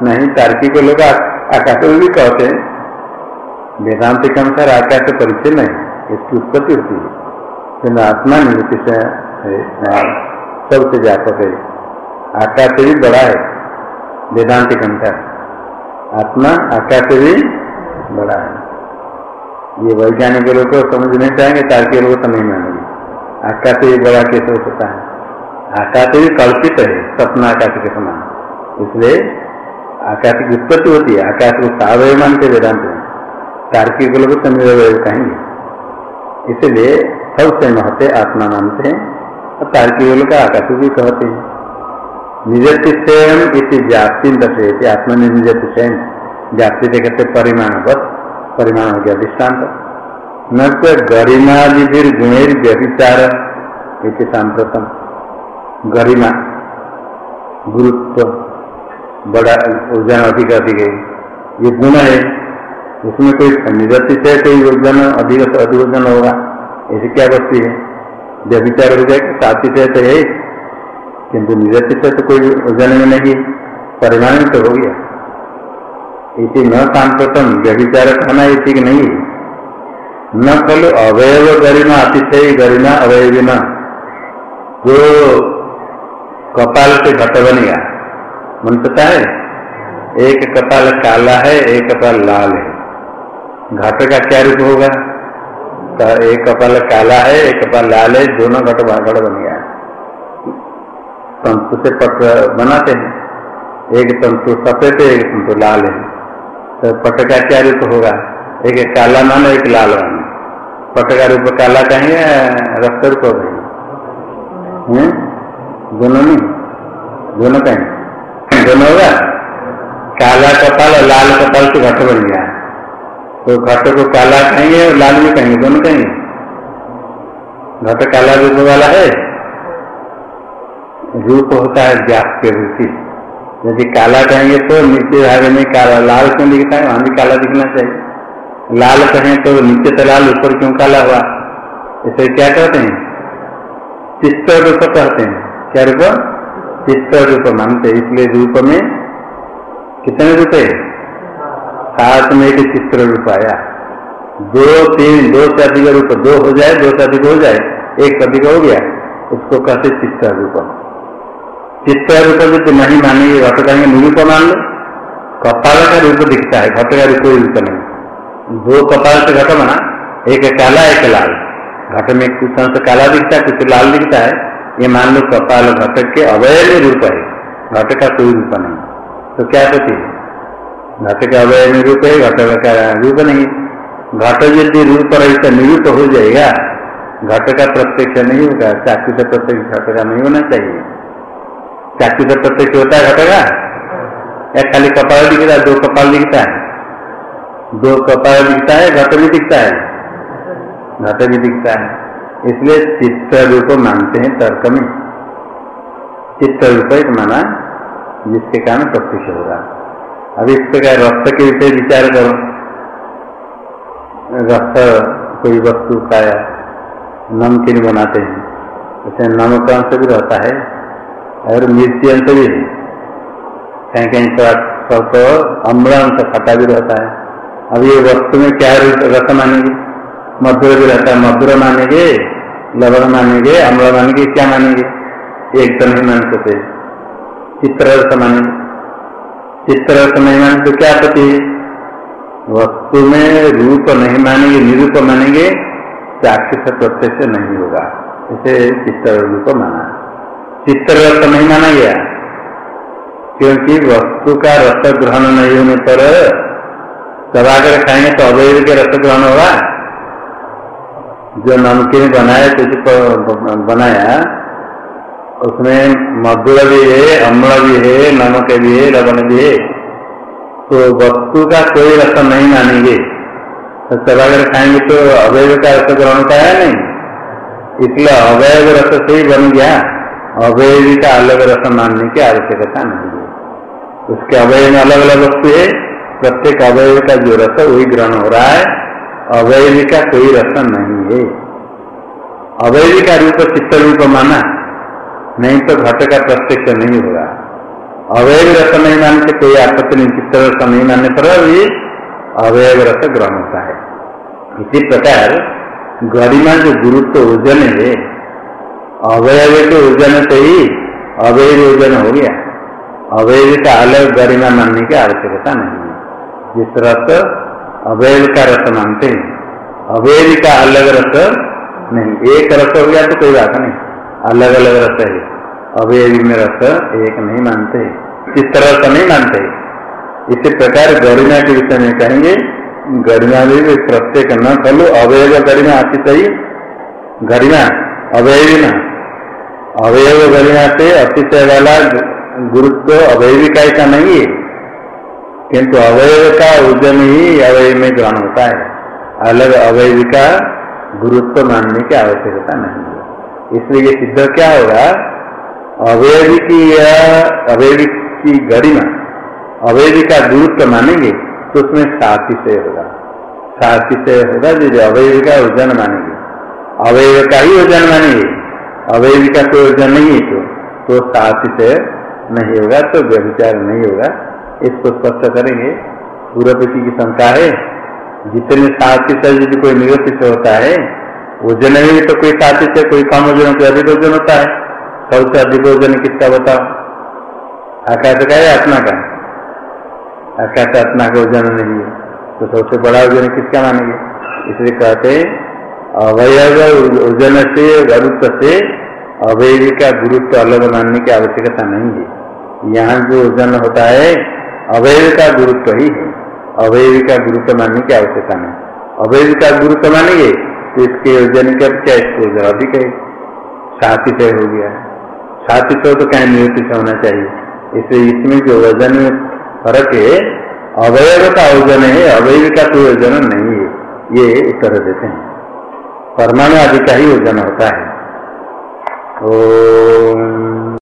नहीं। तार्किक लोग आकाश में भी कहते हैं। वेदांत के अनुसार आकाश परिचय नहीं। इसकी उत्पत्ति होती है। किन्तु आत्मा निरतिशय है सबसे व्यापक है। आकाश से भी बड़ा है वेदांत के अनुसार आत्मा आकाश से भी बड़ा है। ये वैज्ञानिक लोग समझ नहीं चाहेंगे तार्किक लोग तो नहीं मानेंगे। आकाश भी बड़ा कैसे हो सकता है? आकाश भी कल्पित है, सपना आकाश के समान। इसलिए आकाश की उत्पत्ति होती है, आकाश को सावय मानते वेदांत में तार्किक लोग समय कहेंगे इसलिए सबसे महत्व आत्मा मानते हैं। और लोग आकाश भी कहते हैं। निजतिशयन इसी व्याप्ति दर्शे आत्मा ने निजतिशयन व्याप्ति देखते परिमाण बस परिमाण हो गया दृष्टांत न तो गरिमादिर गुणेर व्यभिचार इति सांप्रतम। गरिमा, गुरुत्व, बड़ा ओजन अधिक अधिक है। ये गुण है। उसमें कोई से कोई ओजन अधिक ओजन होगा? ऐसी क्या वस्तु है? व्यभिचार हो जाएगा साथी से तो है, किंतु से तो कोई ओजन में नहीं, परिणाम तो हो गया। इसी न सांप्रतम व्यभिचार कहना ये ठीक नहीं है। न खलु अवयव गरिमा अतिशय गरिमा अवयवी न जो कपाल से घट बनेगा मन पता है? एक कपाल काला है, एक कपाल लाल है। घट का क्या रूप होगा? तो एक कपाल काला है, एक कपाल लाल है, दोनों घट घट बन गया। तंतु से पट बनाते हैं। एक तंतु सफ़ेद है, एक तंतु लाल है। तो पट का क्या रूप होगा? एक काला मान एक लाल मान पट का रूप काला कहेंगे रक्त रूप हो? दोनों नहीं। दोनों कहेंगे। दोनों होगा? काला कपाल और लाल कपाल से घट बन गया। तो घट को काला कहेंगे और लाल भी कहेंगे, दोनों कहेंगे? घट काला रूप वाला है? रूप होता है व्याप्य रूपी यदि काला कहेंगे तो नीचे भाग में काला, लाल क्यों दिखता है? वहाँ भी काला दिखना चाहिए। लाल कहें तो नीचे तो लाल, ऊपर क्यों काला हुआ? इसे क्या कहते हैं? चित्त रूप कहते हैं। क्या रूप? चित्त रूप मानते इसलिए रूप में कितने रूप है? सात में एक चित्र रूप आया। दो तीन, दो से अधिक रूप, दो हो जाए, दो से अधिक हो जाए, एक अधिक हो गया, उसको कहते चित्र रूप। चित्र रूप यदि नहीं मानेंगे घट कहेंगे निरूप मान लो। कपाल का रूप दिखता है, घट का कोई रूप नहीं। दो कपाल से घट बना, एक काला, एक लाल। घट में कुछ अंश काला दिखता है, कुछ लाल दिखता है। ये मान लो कपाल घटक के अवैध रूप है, घट का कोई रूप नहीं। तो क्या कहती घट का अवय रूप है घट का रूप नहीं। घट यदि रूप रहित निरूप हो जाएगा घट का प्रत्यक्ष नहीं होगा चाकू से प्रत्यक्ष घट का नहीं होना चाहिए। चाकू से प्रत्यक्ष होता है घट का? या खाली कपाल दिखता है, दो कपाल दिखता है। दो कपाल दिखता है घट भी दिखता है। घट भी दिखता है। इसलिए चित्त रूप मानते हैं तर्क में। चित्त रूप एक माना जिसके कारण प्रत्यक्ष होगा। अब इस प्रकार रक्त के विषय विचार करो। रक्त कोई वस्तु का नमकीन बनाते हैं जैसे नमक अंश भी रहता है और मिर्ची अंश भी है। कहीं कहीं सब तो अम्ल अंश खटा भी रहता है। अब ये वस्तु में क्या रस मानेंगे? मधुर भी रहता है, मधुर मानेंगे, लवण मानेंगे, अम्ल मानेंगे, क्या मानेंगे? एक तो नहीं मान सकते चित्र रस मानेंगे। चित्ररस नहीं माने तो क्या पति वस्तु में रूप नहीं मानेंगे, निरूप मानेंगे, चाक्षुष प्रत्यक्ष नहीं होगा। इसे चित्र रूप माना। चित्र रस नहीं माना गया। क्योंकि वस्तु का रस ग्रहण नहीं होने पर चबाकर खाएँगे तो अवैध के रस ग्रहण होगा। जो नमकीन बनाया कुछ बनाया उसमें मधुर भी है अम्ल भी है नमक भी है लवण भी है तो वस्तु का कोई रस नहीं मानेंगे। तो चबाकर खाएँगे तो अवैध का रस ग्रहण का है नहीं? इसलिए अवैध रस से ही बन गया। अवैध का अलग रस मानने की आवश्यकता नहीं है। उसके अवैध में अलग अलग वस्तु है। प्रत्येक अवैध का जो रस है, वही ग्रहण हो रहा है। अवैध का कोई रस नहीं है। अवैध का रूप चित्त रूप माना। नहीं तो घट का प्रत्यक्ष नहीं होगा। अवैध रस नहीं मानने से कोई आपत्ति नहीं, चित्त रस नहीं मानने पर भी अवैध रस ग्रहण होता है। इसी प्रकार गरिमा जो गुरुत्व ओजन है, अवैध के ओजन से ही अवैध ओजन हो गया। अवैध का अलग गरिमा मानने की आवश्यकता नहीं है। जिस रस अवैध का रस मानते हैं, अवैध का अलग रस नहीं। एक रस हो गया तो कोई बात नहीं। अलग अलग रस है अवयवी में रस एक नहीं मानते। इस तरह नहीं मानते। इसी प्रकार गरिमा के विषय में कहेंगे, गरिमा भी प्रत्येक न खलु अवयव गरिमा आती सही गरिमा, अवयवी न। अवयव गरिमा से अतिशय वाला गुरुत्व अवयवी का ऐसा नहीं है। किंतु अवयव का उद्यम ही अवयव में ग्रहण होता है। अलग अवयवी का गुरुत्व मानने की आवश्यकता नहीं है। इसलिए ये सिद्ध क्या होगा? अवैध की अवैध की गरिमा अवैध का गुरुत्व मानेंगे तो उसमें सातिशय होगा। सातिशय होगा जो अवैध का वज़न मानेंगे। अवैध का ही वज़न मानेंगे। अवैध का कोई वज़न नहीं है तो तो सातिशय नहीं होगा तो व्यभिचार नहीं होगा। इसको स्पष्ट करेंगे। पूर्व की शंका है, जितने सातिशय यदि कोई निरतिशय होता है वज़न में तो कोई सातिशय कोई कम वज़न कोई अधिक वज़न होता है। सबसे अधिक वज़न किसका बताओ आकाश का है आत्मा का? आकाश आत्मा का वज़न नहीं है। तो सबसे बड़ा वज़न किसका मानेंगे? इसलिए कहते अवयव वज़न से गुरुत्व से, अवयव का गुरुत्व अलग मानने की आवश्यकता नहीं है। यहाँ जो वज़न होता है, अवयव का गुरुत्व ही है। अवयव का गुरुत्व मानने की आवश्यकता नहीं। अवैध का गुरुत्व मानेंगे तो इसके के अब क्या इसको अधिक है सात तय हो गया है। सात तो, तो क्या नियुक्ति से होना चाहिए। इसलिए इसमें जो वज़न में फ़र्क है अवयव का वज़न है अवयव का कोई वज़न नहीं है। ये उत्तर देते हैं। परमाणु आदि का ही वज़न होता है। ओ